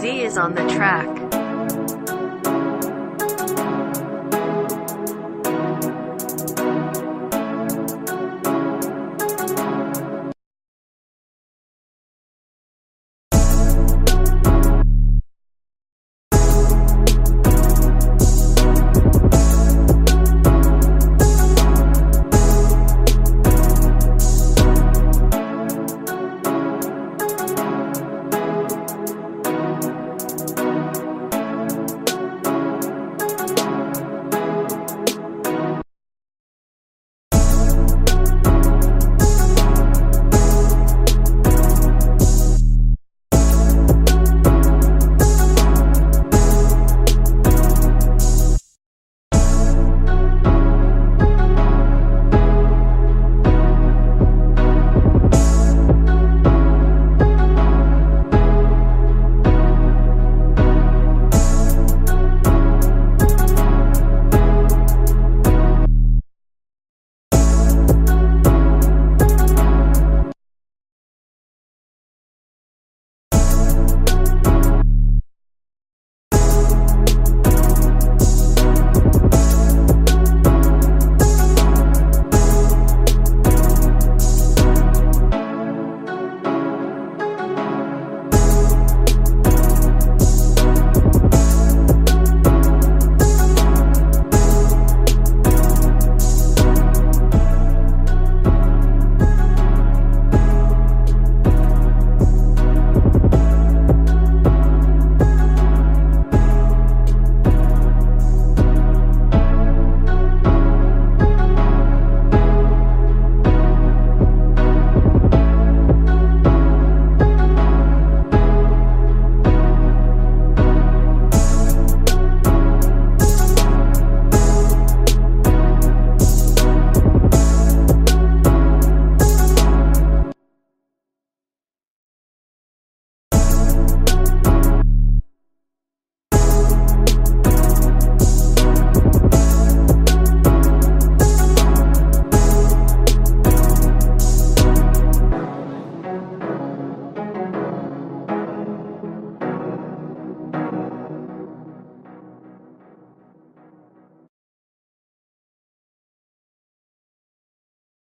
Z is on the track.